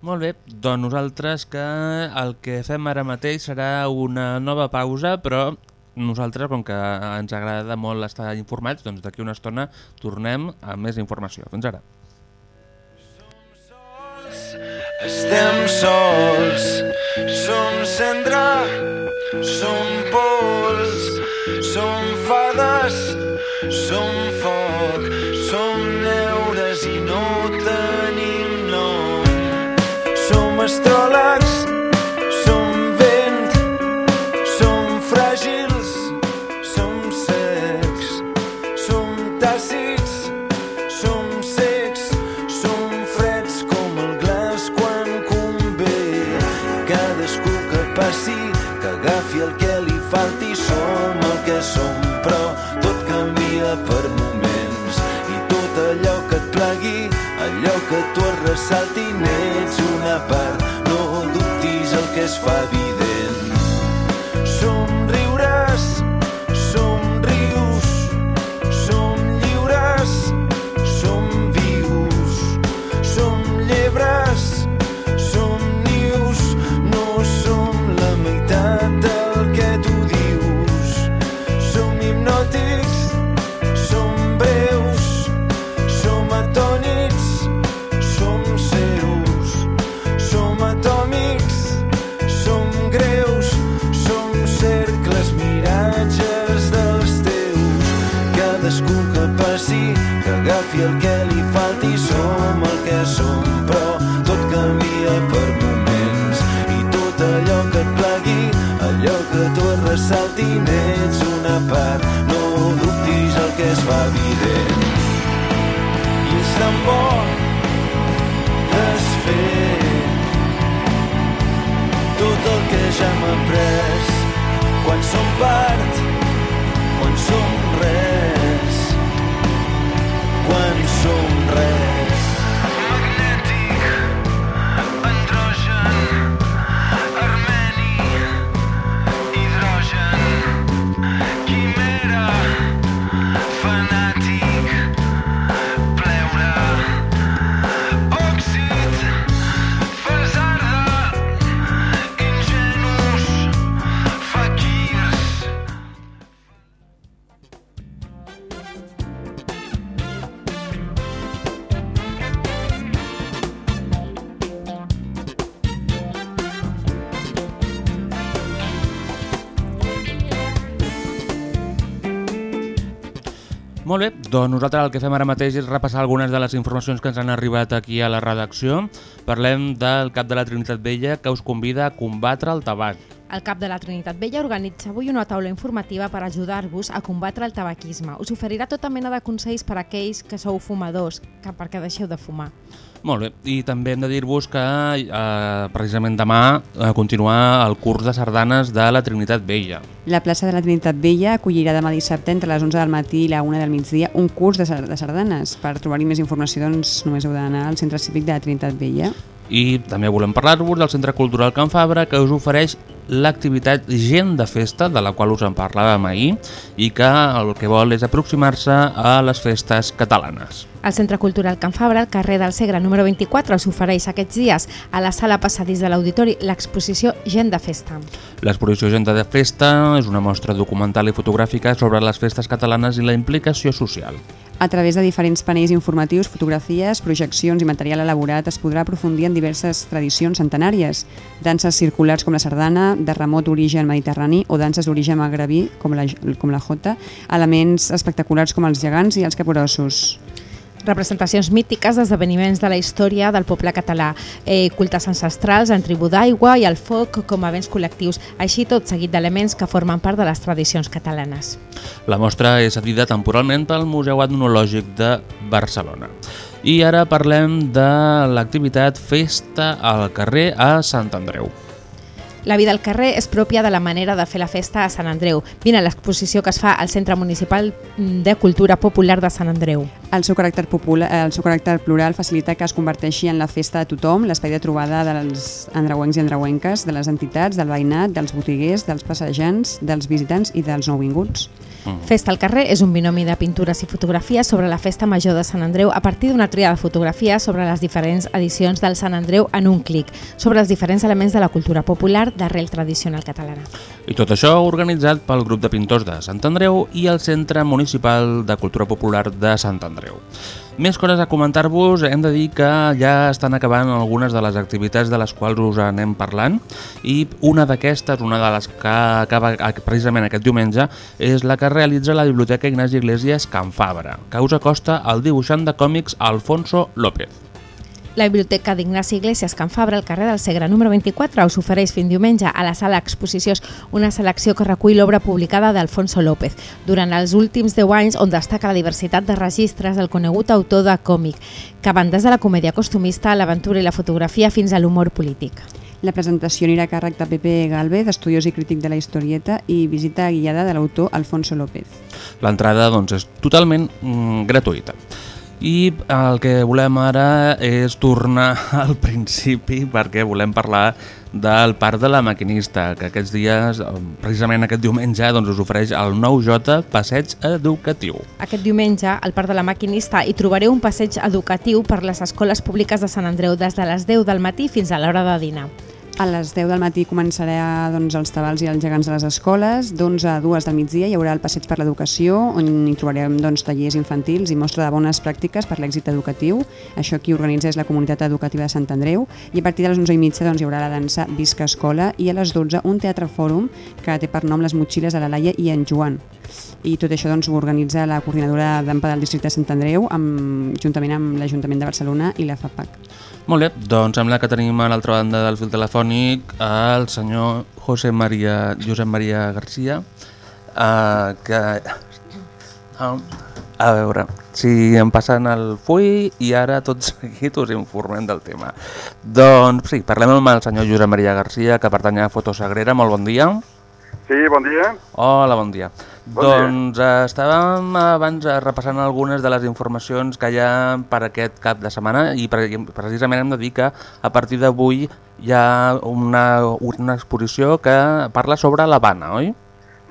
Molt bé, doncs nosaltres que el que fem ara mateix serà una nova pausa, però nosaltres, com que ens agrada molt estar informats, doncs d'aquí una estona tornem amb més informació. Fins ara. Estem sols, som cendra, som pols, som fades, som foc, som neures i no tenim nom. astròlegs, agafi el que li falti, som el que som, però tot canvia per moments. I tot allò que et plagui, allò que tu et ressalti, n'ets una part, no dubtis el que es fa evident. Molt bé, doncs nosaltres el que fem ara mateix és repassar algunes de les informacions que ens han arribat aquí a la redacció. Parlem del cap de la Trinitat Vella que us convida a combatre el tabac. El cap de la Trinitat Vella organitza avui una taula informativa per ajudar-vos a combatre el tabaquisme. Us oferirà tota mena de consells per a aquells que sou fumadors, que perquè deixeu de fumar. Molt bé, i també hem de dir-vos que eh, precisament demà eh, continua el curs de sardanes de la Trinitat Vella. La plaça de la Trinitat Vella acollirà demà dissabte entre les 11 del matí i la 1 del migdia un curs de, de sardanes. Per trobar-hi més informació doncs, només heu d'anar al Centre Cívic de la Trinitat Vella. I també volem parlar-vos del Centre Cultural Can Fabra que us ofereix l'activitat Gent de Festa, de la qual us en parlàvem ahir, i que el que vol és aproximar-se a les festes catalanes. El Centre Cultural Can Fabra, al carrer del Segre número 24, us ofereix aquests dies a la sala passadís de l'Auditori l'exposició Gent de Festa. L'exposició Gent de Festa és una mostra documental i fotogràfica sobre les festes catalanes i la implicació social. A través de diferents panells informatius, fotografies, projeccions i material elaborat es podrà aprofundir en diverses tradicions centenàries, danses circulars com la sardana, de remot origen mediterrani o danses d'origen magrebí com la, com la jota, elements espectaculars com els gegants i els capgrossos. Representacions mítiques d'esdeveniments de la història del poble català, eh, cultes ancestrals en tribú d'aigua i el foc com a béns col·lectius, així tot seguit d'elements que formen part de les tradicions catalanes. La mostra és cedida temporalment pel Museu Etnològic de Barcelona. I ara parlem de l'activitat Festa al carrer a Sant Andreu. La vida al carrer és pròpia de la manera de fer la festa a Sant Andreu. Vine a l'exposició que es fa al Centre Municipal de Cultura Popular de Sant Andreu. El seu, caràcter popular, el seu caràcter plural facilita que es converteixi en la festa de tothom, l'espai de trobada dels andreuencs i andreuenques, de les entitats, del veïnat, dels botiguers, dels passejants, dels visitants i dels nouvinguts. Festa al carrer és un binomi de pintures i fotografies sobre la Festa Major de Sant Andreu a partir d'una tria de fotografies sobre les diferents edicions del Sant Andreu en un clic, sobre els diferents elements de la cultura popular d'arrel tradicional catalana. I tot això organitzat pel grup de pintors de Sant Andreu i el Centre Municipal de Cultura Popular de Sant Andreu. Més coses a comentar-vos, hem de dir que ja estan acabant algunes de les activitats de les quals us anem parlant i una d'aquestes, una de les que acaba precisament aquest diumenge, és la que realitza la Biblioteca Ignasi Iglesias Can Fabra, que us acosta el dibuixant de còmics Alfonso López. La Biblioteca d'Ignasi Iglesias Can Fabra, al carrer del Segre número 24, us ofereix fins diumenge a la sala Exposicions una selecció que recull l'obra publicada d'Alfonso López durant els últims 10 anys on destaca la diversitat de registres del conegut autor de còmic, que van des de la comèdia costumista, l'aventura i la fotografia fins a l'humor polític. La presentació anirà a càrrec de Pepe Galvez, estudiós i crític de la historieta, i visita guiada de l'autor Alfonso López. L'entrada doncs, és totalment mm, gratuïta. I el que volem ara és tornar al principi perquè volem parlar del Parc de la Maquinista, que aquests dies, eh, precisament aquest diumenge, doncs, us ofereix el 9J Passeig Educatiu. Aquest diumenge, al Parc de la Maquinista, hi trobareu un passeig educatiu per les escoles públiques de Sant Andreu des de les 10 del matí fins a l'hora de dinar. A les 10 del matí començarà doncs, els tabals i els gegants de les escoles, d'11 a 2 del migdia hi haurà el passeig per l'educació, on hi trobarem doncs, tallers infantils i mostra de bones pràctiques per l'èxit educatiu. Això qui organitza és la comunitat educativa de Sant Andreu. I a partir de les 11 i mitja doncs, hi haurà la dansa Visca Escola i a les 12 un teatre fòrum que té per nom les motxilles de la Laia i en Joan. I tot això doncs, ho organitza la coordinadora d'AMPA del districte de Sant Andreu amb, juntament amb l'Ajuntament de Barcelona i la FAPAC. Molt bé, doncs sembla que tenim a l'altra banda del fil telefònic el senyor José María, Josep Maria Garcia, eh, que... Ah, a veure, si em passen el full i ara tot seguit us informem del tema. Doncs sí, parlem amb el senyor Josep Maria Garcia, que pertany a Fotosagrera. Molt bon dia. Sí, bon dia. Hola, bon dia. Bon doncs eh, estàvem abans eh, repassant algunes de les informacions que hi ha per aquest cap de setmana i pre precisament hem de dir que a partir d'avui hi ha una, una exposició que parla sobre l'Havana, oi?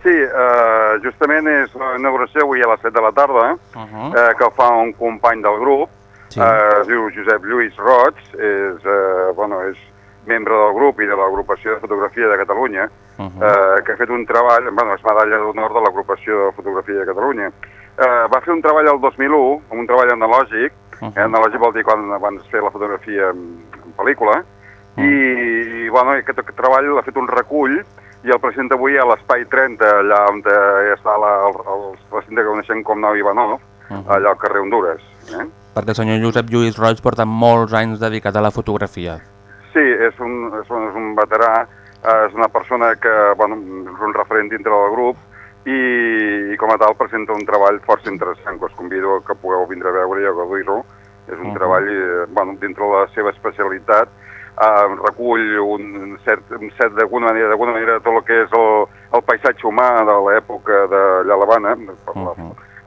Sí, eh, justament és la inauguració avui a les 7 de la tarda, Uh -huh. eh, que fa un company del grup, Sí. eh, es diu Josep Lluís Roig, és, eh, bueno, és membre del grup i de l'agrupació de fotografia de Catalunya, Uh eh, que ha fet un treball, bueno, és medalla d'honor de l'agrupació de fotografia de Catalunya. Eh, va fer un treball el 2001, un treball analògic, uh -huh. analògic vol dir quan abans fer la fotografia en, en pel·lícula, i, i bueno, aquest, aquest treball l'ha fet un recull i el presenta avui a l'Espai 30, allà on eh, està la, el, el recinte que coneixem com Nou Ivanov, allà al carrer Honduras. Eh? Perquè el senyor Josep Lluís Roig porta molts anys dedicat a la fotografia. Sí, és un, és un, és un veterà, eh, és una persona que bueno, és un referent dintre del grup i, i com a tal presenta un treball força interessant que us convido que pugueu vindre a veure i a gaudir-ho. És un Mhm. treball, eh, bueno, dintre de la seva especialitat, eh, recull un cert, un cert d'alguna manera, d'alguna manera tot el que és el, el paisatge humà de l'època de la Lavana, per la,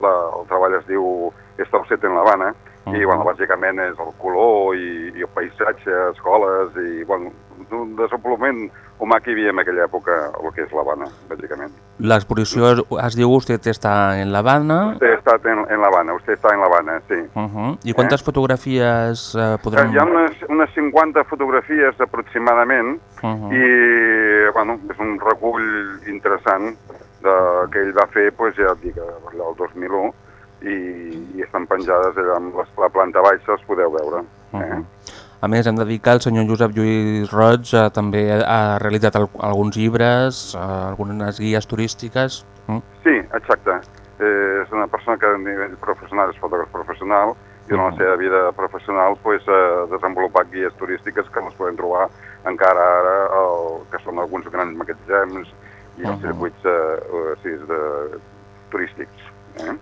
la, el treball es diu Estauset en l'Havana, i bueno, bàsicament és el color i, i el paisatge, escoles i bueno, un desenvolupament humà que hi havia en aquella època, el que és l'Havana, bàsicament. L'exposició es, diu Usted està en l'Havana Usted ha estat en, en l'Havana, usted està en l'Havana, sí. uh -huh. i quantes fotografies eh, podrem... Eh, Hi ha unes, unes 50 fotografies aproximadament Uh -huh. i bueno, és un recull interessant de, que ell va fer pues, ja et dic, allà el 2001 i, i estan penjades allà amb les, la planta baixa, els podeu veure. Eh? A més, hem de dir que el senyor Josep Lluís Roig eh, també ha realitzat al alguns llibres, eh, algunes guies turístiques. Mm? Sí, exacte. Eh, és una persona que a nivell professional és fotògraf professional i durant la seva vida professional pues, ha desenvolupat guies turístiques que les podem trobar encara ara, el, que són alguns grans magatzems i els Mhm. circuits eh, eh, sí, de, turístics. Eh?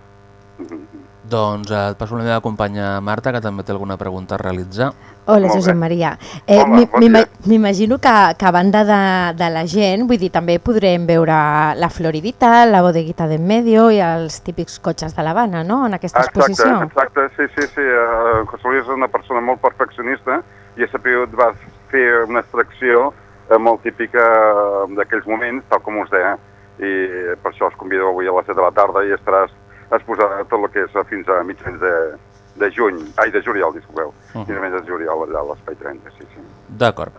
Mhm. Doncs eh, et passo la meva companya Marta, que també té alguna pregunta a realitzar. Hola, Molt Josep bé. Maria. Eh. M'imagino que, que a banda de, de la gent, vull dir, també podrem veure la Floridita, la bodeguita d'en medio i els típics cotxes de l'Havana, no?, en aquesta exposició. Exacte, sí, sí, sí. Uh, José Luis és una persona molt perfeccionista i a sabut va fer una extracció eh, molt típica eh, d'aquells moments, tal com us deia, i per això us convido avui a les 7 de la tarda i estaràs exposat tot el que és eh, fins a mitjans de, de juny, ai, de juliol, disculpeu, uh Mhm. -huh. fins a de juliol allà a l'Espai 30, sí, sí. D'acord.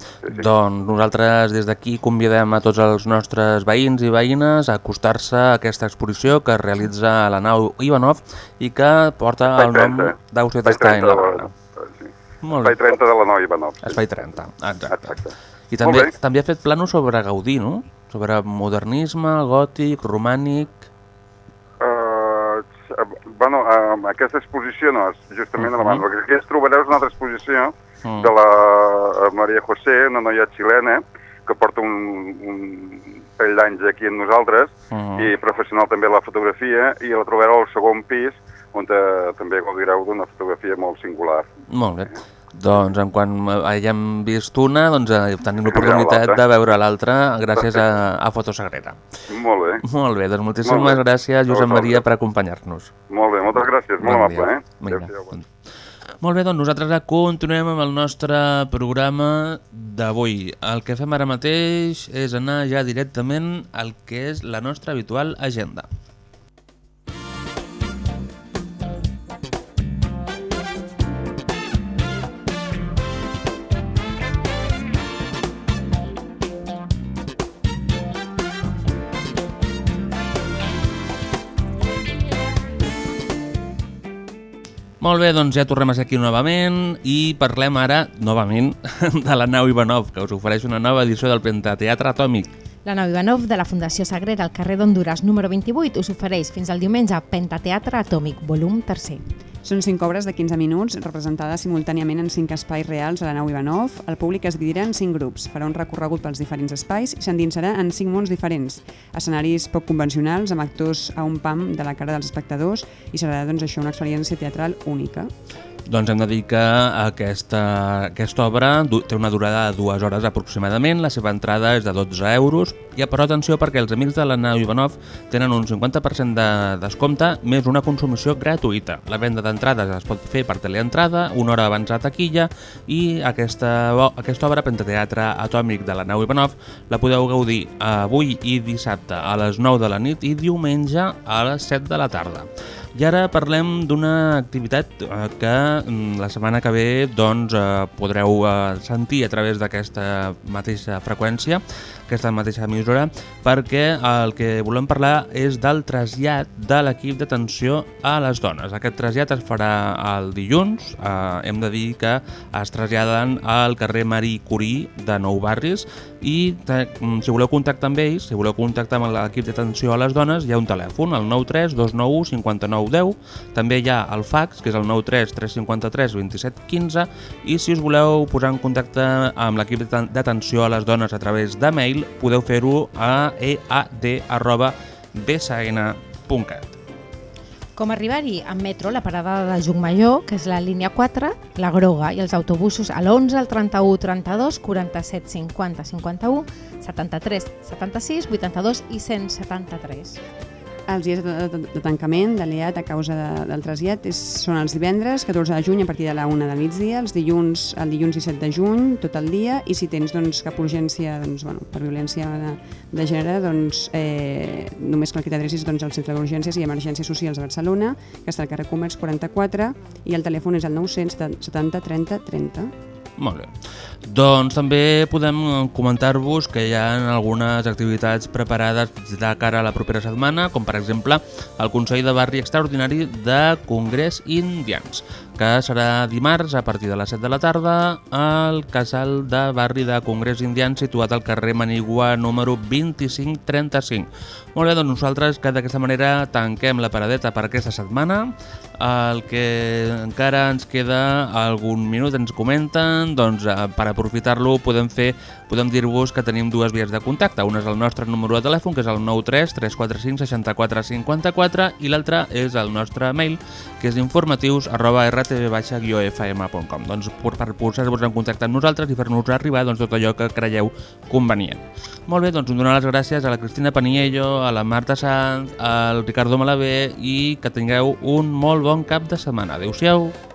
Doncs nosaltres des d'aquí convidem a tots els nostres veïns i veïnes a acostar-se a aquesta exposició que es realitza a la nau Ivanov i que porta el nom 30. d'Usted Espai està en 30 la de la- Habana. sí. Molt bé. Espai 30 de la Noi Ivanov. Sí. Espai 30, exacte. Exacte. I també, també ha fet planos sobre Gaudí, no? Sobre modernisme, gòtic, romànic... Uh, bueno, uh, aquesta exposició no, és justament uh -huh. perquè aquí es trobareu una altra exposició Mm. de la eh, Maria José, una noia xilena, que porta un, un parell d'anys aquí amb nosaltres, Mm. i professional també la fotografia, i la trobareu al segon pis, on eh, també gaudireu d'una fotografia molt singular. Molt bé. Doncs en quan haguem vist una, doncs eh, tenim l'oportunitat de veure l'altra gràcies a, a Fotosagrera. Molt bé. Molt bé, doncs moltíssimes Molt bé. gràcies, Josep Maria, per acompanyar-nos. Molt bé, moltes gràcies, molt Bon amable, eh? Vinga. Adéu-siau, bon- Molt bé, doncs nosaltres continuem amb el nostre programa d'avui. El que fem ara mateix és anar ja directament al que és la nostra habitual agenda. Molt bé, doncs ja tornem aquí novament i parlem ara, novament, de la nau Ivanov, que us ofereix una nova edició del Pentateatre Atòmic. La nau Ivanov de la Fundació Sagrera al carrer d'Honduras número 28 us ofereix fins al diumenge Pentateatre Atòmic, volum 3. Són cinc obres de 15 minuts representades simultàniament en cinc espais reals a la nau Ivanov. El públic es dividirà en cinc grups, farà un recorregut pels diferents espais i s'endinsarà en cinc mons diferents. Escenaris poc convencionals, amb actors a un pam de la cara dels espectadors i serà doncs, això una experiència teatral única. Doncs hem de dir que aquesta, aquesta obra té una durada de dues hores aproximadament, la seva entrada és de 12 euros, i però atenció perquè els amics de la nau Ivanov tenen un 50% de descompte més una consumició gratuïta. La venda d'entrades es pot fer per teleentrada, una hora abans a taquilla, i aquesta, aquesta obra Pentateatre Atòmic de la nau Ivanov la podeu gaudir avui i dissabte a les 9 de la nit i diumenge a les 7 de la tarda. I ara parlem d'una activitat eh, que la setmana que ve doncs, eh, podreu eh, sentir a través d'aquesta mateixa freqüència, aquesta mateixa emissora, perquè el que volem parlar és del trasllat de l'equip d'atenció a les dones. Aquest trasllat es farà el dilluns, eh, hem de dir que es traslladen al carrer Marí Curí de Nou Barris i mm, si voleu contactar amb ells, si voleu contactar amb l'equip d'atenció a les dones, hi ha un telèfon, el 93 291 59 10, també hi ha el fax, que és el 93 353 27 15, i si us voleu posar en contacte amb l'equip d'aten- d'atenció a les dones a través de mail, podeu fer-ho a ead.bsn.cat. Com arribar-hi amb metro, la parada de Jungmajor, que és la línia 4, la groga, i els autobusos a l'11, el 31, 32, 47, 50, 51, 73, 76, 82 i 173. Els dies de, de, de tancament de l'EAT a causa de, del trasllat és, són els divendres, 14 de juny, a partir de la 1 del migdia, els dilluns, el dilluns 17 de juny, tot el dia, i si tens doncs, cap urgència doncs, bueno, per violència de, de gènere, doncs, eh, només cal que t'adrecis doncs, al Centre d'Urgències i Emergències Socials de Barcelona, que està al carrer Comerç 44, i el telèfon és el 970 30 30. Molt bé. Doncs també podem comentar-vos que hi ha algunes activitats preparades de cara a la propera setmana, com per exemple el Consell de Barri Extraordinari de Congrés Indians, que serà dimarts a partir de les 7 de la tarda al casal de Barri de Congrés Indians situat al carrer Manigua número 2535. Molt bé, doncs nosaltres que d'aquesta manera tanquem la paradeta per aquesta setmana. El que encara ens queda algun minut ens comenten, doncs eh, per aprofitar-lo podem fer podem dir-vos que tenim dues vies de contacte. Una és el nostre número de telèfon, que és el 93 345 64 54 i l'altre és el nostre mail, que és informatius arroba rtv-fm.com. Doncs per, posar-vos en contacte amb nosaltres i fer-nos arribar doncs, tot allò que creieu convenient. Molt bé, doncs donar les gràcies a la Cristina Paniello, a la Marta Sanz, al Ricardo Malavé i que tingueu un molt bon cap de setmana. Adéu-siau!